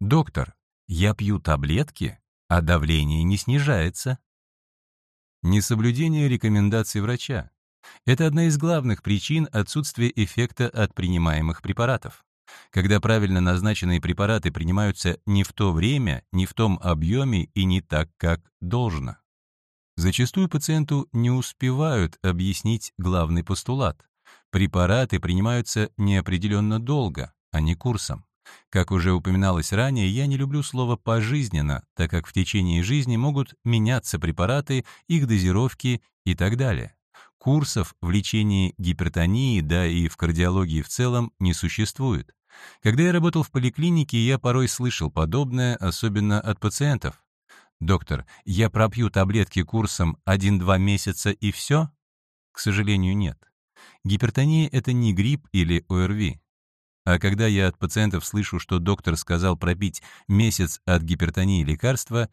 Доктор, я пью таблетки, а давление не снижается. Несоблюдение рекомендаций врача. Это одна из главных причин отсутствия эффекта от принимаемых препаратов. Когда правильно назначенные препараты принимаются не в то время, не в том объеме и не так, как должно. Зачастую пациенту не успевают объяснить главный постулат. Препараты принимаются неопределенно долго, а не курсом. Как уже упоминалось ранее, я не люблю слово «пожизненно», так как в течение жизни могут меняться препараты, их дозировки и так далее. Курсов в лечении гипертонии, да и в кардиологии в целом, не существует. Когда я работал в поликлинике, я порой слышал подобное, особенно от пациентов. «Доктор, я пропью таблетки курсом 1-2 месяца и все?» К сожалению, нет. Гипертония — это не грипп или ОРВИ. А когда я от пациентов слышу, что доктор сказал пропить месяц от гипертонии лекарства,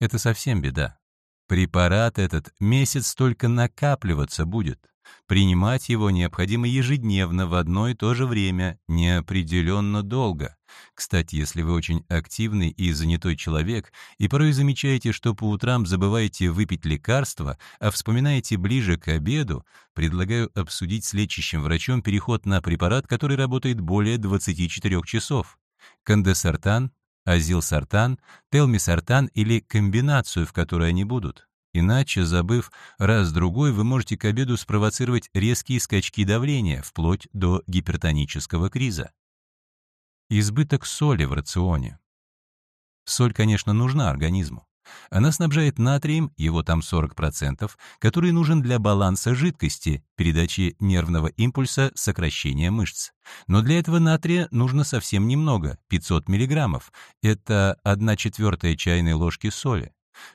это совсем беда. Препарат этот месяц только накапливаться будет. Принимать его необходимо ежедневно в одно и то же время, неопределенно долго. Кстати, если вы очень активный и занятой человек, и порой замечаете, что по утрам забываете выпить лекарство, а вспоминаете ближе к обеду, предлагаю обсудить с лечащим врачом переход на препарат, который работает более 24 часов. Кандесартан, азилсартан, телмисартан или комбинацию, в которой они будут. Иначе, забыв раз-другой, вы можете к обеду спровоцировать резкие скачки давления, вплоть до гипертонического криза. Избыток соли в рационе. Соль, конечно, нужна организму. Она снабжает натрием, его там 40%, который нужен для баланса жидкости, передачи нервного импульса, сокращения мышц. Но для этого натрия нужно совсем немного, 500 мг. Это 1 четвертая чайной ложки соли.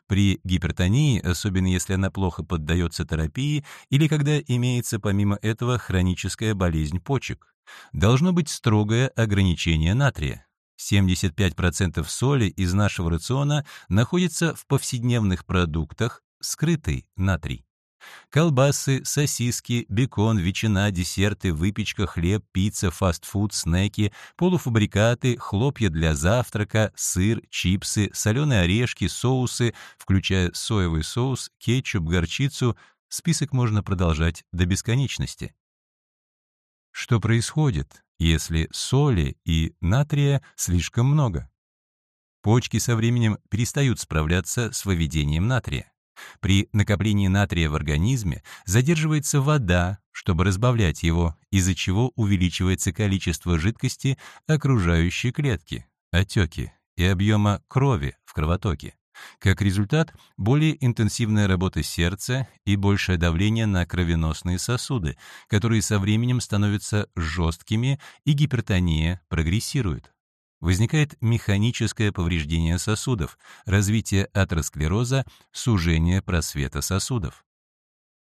При гипертонии, особенно если она плохо поддается терапии или когда имеется помимо этого хроническая болезнь почек, должно быть строгое ограничение натрия. 75% соли из нашего рациона находится в повседневных продуктах, скрытый натрий. Колбасы, сосиски, бекон, ветчина, десерты, выпечка, хлеб, пицца, фастфуд, снеки, полуфабрикаты, хлопья для завтрака, сыр, чипсы, соленые орешки, соусы, включая соевый соус, кетчуп, горчицу. Список можно продолжать до бесконечности. Что происходит, если соли и натрия слишком много? Почки со временем перестают справляться с выведением натрия. При накоплении натрия в организме задерживается вода, чтобы разбавлять его, из-за чего увеличивается количество жидкости окружающей клетки, отеки и объема крови в кровотоке. Как результат, более интенсивная работа сердца и большее давление на кровеносные сосуды, которые со временем становятся жесткими, и гипертония прогрессирует возникает механическое повреждение сосудов, развитие атеросклероза, сужение просвета сосудов.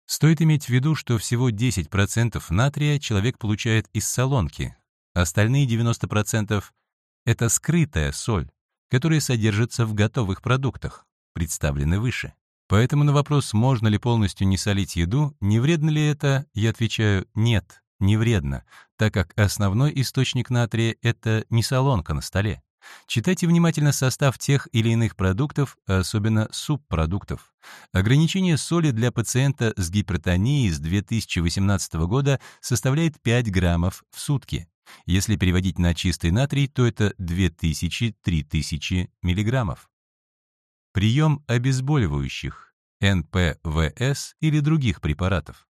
Стоит иметь в виду, что всего 10% натрия человек получает из солонки, остальные 90% — это скрытая соль, которая содержится в готовых продуктах, представлены выше. Поэтому на вопрос, можно ли полностью не солить еду, не вредно ли это, я отвечаю «нет» не вредно, так как основной источник натрия — это не солонка на столе. Читайте внимательно состав тех или иных продуктов, особенно субпродуктов. Ограничение соли для пациента с гипертонией с 2018 года составляет 5 граммов в сутки. Если переводить на чистый натрий, то это 2000-3000 миллиграммов. Прием обезболивающих, НПВС или других препаратов.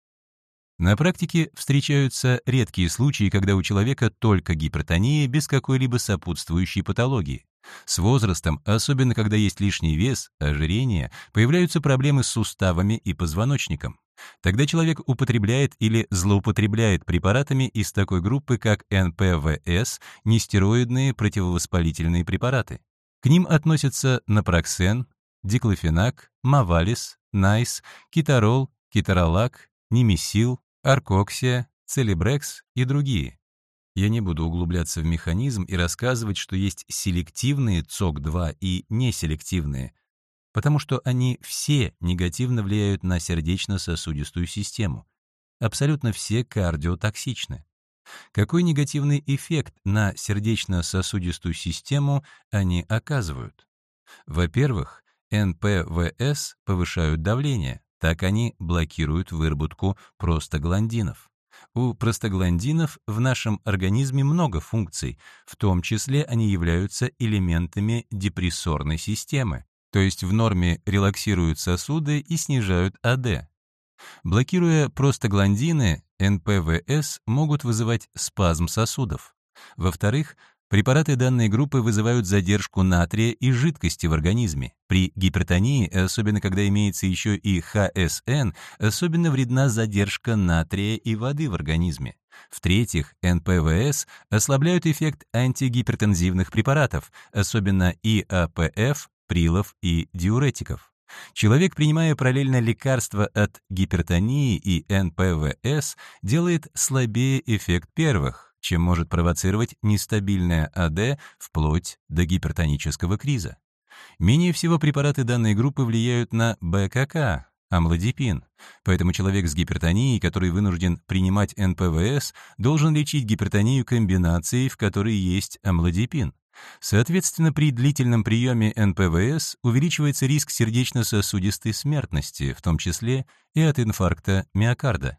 На практике встречаются редкие случаи, когда у человека только гипертония без какой-либо сопутствующей патологии. С возрастом, особенно когда есть лишний вес, ожирение, появляются проблемы с суставами и позвоночником. Тогда человек употребляет или злоупотребляет препаратами из такой группы, как НПВС, нестероидные противовоспалительные препараты. К ним относятся напроксен, диклофенак, мавалис, найс, китарол, китаролак, немесил, Аркоксия, Целебрекс и другие. Я не буду углубляться в механизм и рассказывать, что есть селективные ЦОК-2 и неселективные, потому что они все негативно влияют на сердечно-сосудистую систему. Абсолютно все кардиотоксичны. Какой негативный эффект на сердечно-сосудистую систему они оказывают? Во-первых, НПВС повышают давление, так они блокируют выработку простагландинов. У простагландинов в нашем организме много функций, в том числе они являются элементами депрессорной системы, то есть в норме релаксируют сосуды и снижают АД. Блокируя простагландины, НПВС могут вызывать спазм сосудов. Во-вторых, Препараты данной группы вызывают задержку натрия и жидкости в организме. При гипертонии, особенно когда имеется еще и ХСН, особенно вредна задержка натрия и воды в организме. В-третьих, НПВС ослабляют эффект антигипертензивных препаратов, особенно ИАПФ, прилов и диуретиков. Человек, принимая параллельно лекарства от гипертонии и НПВС, делает слабее эффект первых чем может провоцировать нестабильное АД вплоть до гипертонического криза. Менее всего препараты данной группы влияют на БКК, амлодипин, поэтому человек с гипертонией, который вынужден принимать НПВС, должен лечить гипертонию комбинацией, в которой есть амлодипин. Соответственно, при длительном приеме НПВС увеличивается риск сердечно-сосудистой смертности, в том числе и от инфаркта миокарда.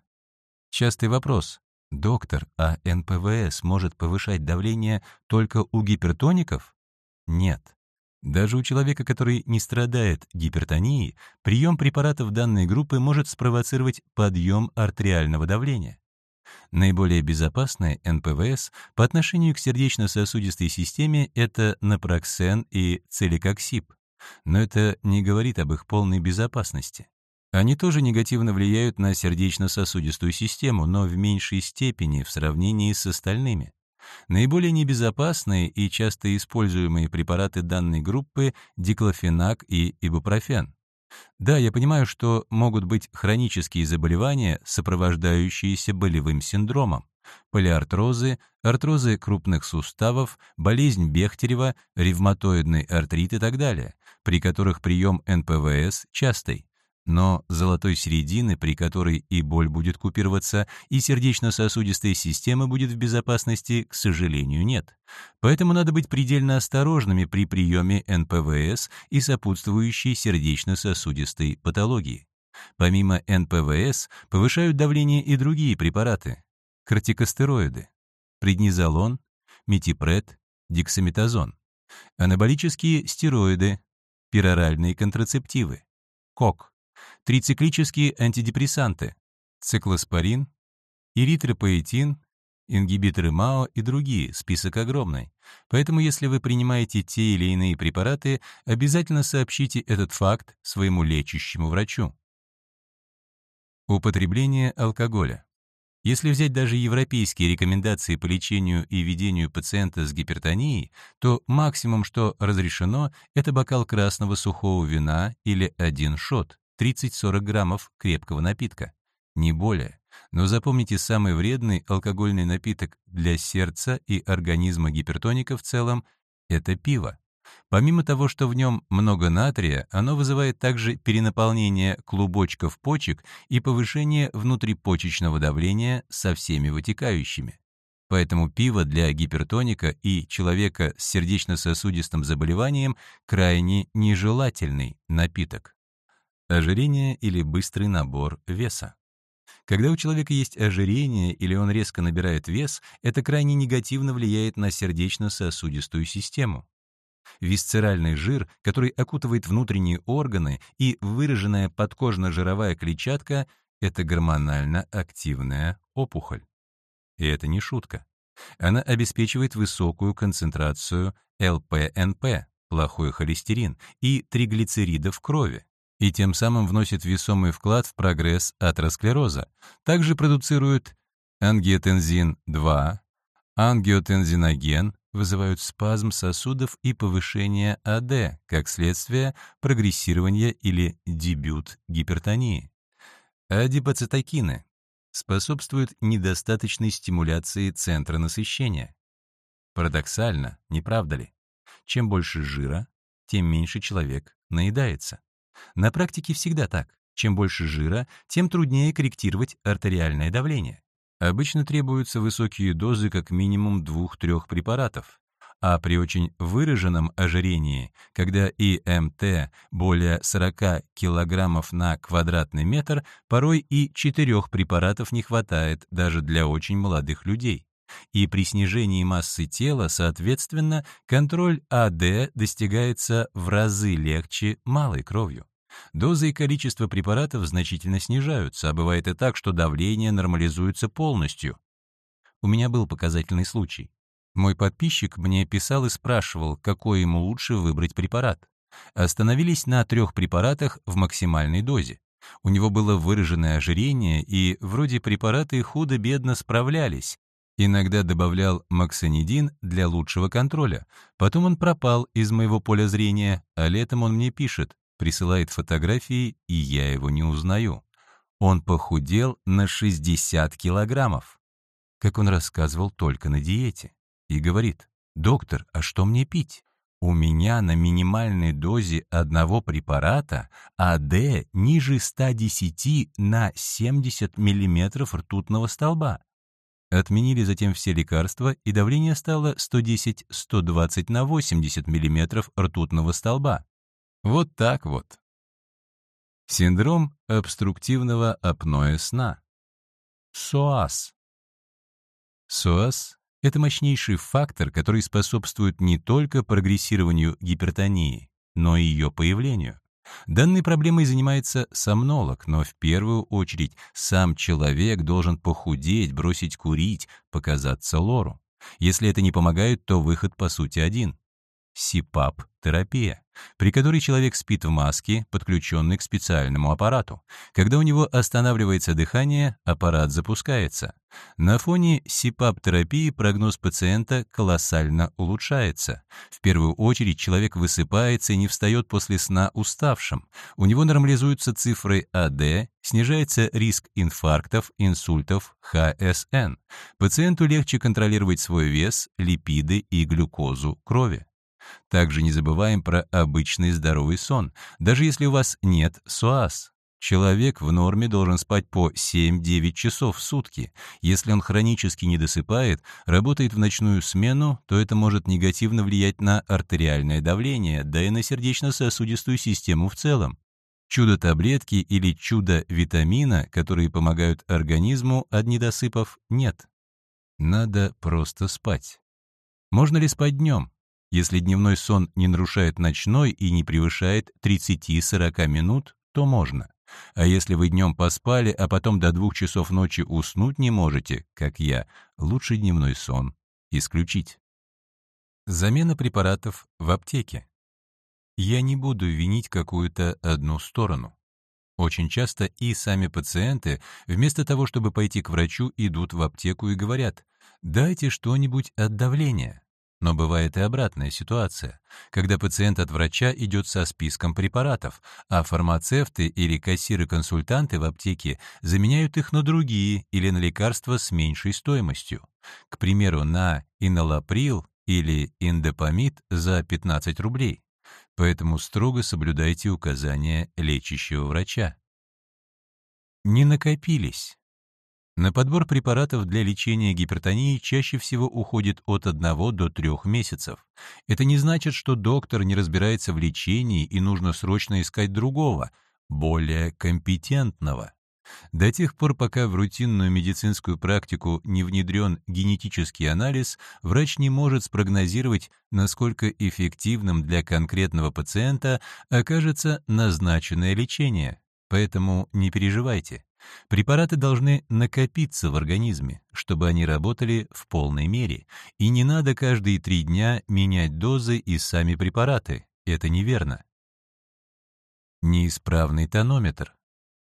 Частый вопрос. Доктор, а НПВС может повышать давление только у гипертоников? Нет. Даже у человека, который не страдает гипертонией, прием препаратов данной группы может спровоцировать подъем артериального давления. Наиболее безопасные НПВС по отношению к сердечно-сосудистой системе это напроксен и целикоксиб, но это не говорит об их полной безопасности. Они тоже негативно влияют на сердечно-сосудистую систему, но в меньшей степени в сравнении с остальными. Наиболее небезопасные и часто используемые препараты данной группы – диклофенак и ибупрофен. Да, я понимаю, что могут быть хронические заболевания, сопровождающиеся болевым синдромом. Полиартрозы, артрозы крупных суставов, болезнь Бехтерева, ревматоидный артрит и так далее, при которых прием НПВС частый. Но золотой середины, при которой и боль будет купироваться, и сердечно-сосудистая система будет в безопасности, к сожалению, нет. Поэтому надо быть предельно осторожными при приеме НПВС и сопутствующей сердечно-сосудистой патологии. Помимо НПВС повышают давление и другие препараты. Кортикостероиды, преднизолон, метипред, дексаметазон, анаболические стероиды, пероральные контрацептивы, КОК, трициклические антидепрессанты, циклоспорин, эритропоэтин, ингибиторы МАО и другие, список огромный. Поэтому если вы принимаете те или иные препараты, обязательно сообщите этот факт своему лечащему врачу. Употребление алкоголя. Если взять даже европейские рекомендации по лечению и ведению пациента с гипертонией, то максимум, что разрешено, это бокал красного сухого вина или один шот. 30-40 граммов крепкого напитка. Не более. Но запомните, самый вредный алкогольный напиток для сердца и организма гипертоника в целом — это пиво. Помимо того, что в нем много натрия, оно вызывает также перенаполнение клубочков почек и повышение внутрипочечного давления со всеми вытекающими. Поэтому пиво для гипертоника и человека с сердечно-сосудистым заболеванием крайне нежелательный напиток. Ожирение или быстрый набор веса. Когда у человека есть ожирение или он резко набирает вес, это крайне негативно влияет на сердечно-сосудистую систему. Висцеральный жир, который окутывает внутренние органы, и выраженная подкожно-жировая клетчатка — это гормонально активная опухоль. И это не шутка. Она обеспечивает высокую концентрацию ЛПНП, плохой холестерин, и триглицеридов в крови и тем самым вносит весомый вклад в прогресс атеросклероза. Также продуцирует ангиотензин-2, ангиотензиноген, вызывают спазм сосудов и повышение АД, как следствие прогрессирования или дебют гипертонии. Адипоцитокины способствуют недостаточной стимуляции центра насыщения. Парадоксально, не правда ли? Чем больше жира, тем меньше человек наедается. На практике всегда так. Чем больше жира, тем труднее корректировать артериальное давление. Обычно требуются высокие дозы как минимум 2-3 препаратов, а при очень выраженном ожирении, когда ИМТ более 40 кг на квадратный метр, порой и 4 препаратов не хватает даже для очень молодых людей. И при снижении массы тела, соответственно, контроль АД достигается в разы легче малой кровью. Доза и количество препаратов значительно снижаются, а бывает и так, что давление нормализуется полностью. У меня был показательный случай. Мой подписчик мне писал и спрашивал, какой ему лучше выбрать препарат. Остановились на трех препаратах в максимальной дозе. У него было выраженное ожирение, и вроде препараты худо-бедно справлялись. Иногда добавлял максонидин для лучшего контроля. Потом он пропал из моего поля зрения, а летом он мне пишет присылает фотографии, и я его не узнаю. Он похудел на 60 килограммов. Как он рассказывал, только на диете. И говорит, «Доктор, а что мне пить? У меня на минимальной дозе одного препарата АД ниже 110 на 70 миллиметров ртутного столба. Отменили затем все лекарства, и давление стало 110-120 на 80 миллиметров ртутного столба. Вот так вот. Синдром обструктивного апноэ сна. СОАС. СОАС — это мощнейший фактор, который способствует не только прогрессированию гипертонии, но и ее появлению. Данной проблемой занимается сомнолог, но в первую очередь сам человек должен похудеть, бросить курить, показаться лору. Если это не помогает, то выход по сути один СИПАП-терапия, при которой человек спит в маске, подключенной к специальному аппарату. Когда у него останавливается дыхание, аппарат запускается. На фоне СИПАП-терапии прогноз пациента колоссально улучшается. В первую очередь человек высыпается и не встает после сна уставшим. У него нормализуются цифры АД, снижается риск инфарктов, инсультов, ХСН. Пациенту легче контролировать свой вес, липиды и глюкозу крови. Также не забываем про обычный здоровый сон, даже если у вас нет СОАС. Человек в норме должен спать по 7-9 часов в сутки. Если он хронически не досыпает, работает в ночную смену, то это может негативно влиять на артериальное давление, да и на сердечно-сосудистую систему в целом. Чудо-таблетки или чудо-витамина, которые помогают организму от недосыпов, нет. Надо просто спать. Можно ли спать днем? Если дневной сон не нарушает ночной и не превышает 30-40 минут, то можно. А если вы днем поспали, а потом до двух часов ночи уснуть не можете, как я, лучше дневной сон исключить. Замена препаратов в аптеке. Я не буду винить какую-то одну сторону. Очень часто и сами пациенты, вместо того, чтобы пойти к врачу, идут в аптеку и говорят «дайте что-нибудь от давления». Но бывает и обратная ситуация, когда пациент от врача идет со списком препаратов, а фармацевты или кассиры-консультанты в аптеке заменяют их на другие или на лекарства с меньшей стоимостью. К примеру, на иналаприл или индопамид за 15 рублей. Поэтому строго соблюдайте указания лечащего врача. Не накопились. На подбор препаратов для лечения гипертонии чаще всего уходит от 1 до 3 месяцев. Это не значит, что доктор не разбирается в лечении и нужно срочно искать другого, более компетентного. До тех пор, пока в рутинную медицинскую практику не внедрен генетический анализ, врач не может спрогнозировать, насколько эффективным для конкретного пациента окажется назначенное лечение. Поэтому не переживайте. Препараты должны накопиться в организме, чтобы они работали в полной мере, и не надо каждые три дня менять дозы и сами препараты. Это неверно. Неисправный тонометр.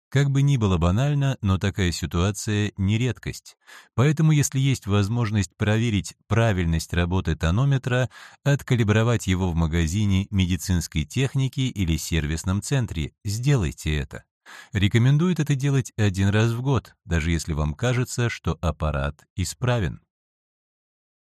Как бы ни было банально, но такая ситуация не редкость. Поэтому, если есть возможность проверить правильность работы тонометра, откалибровать его в магазине медицинской техники или сервисном центре, сделайте это. Рекомендуют это делать один раз в год, даже если вам кажется, что аппарат исправен.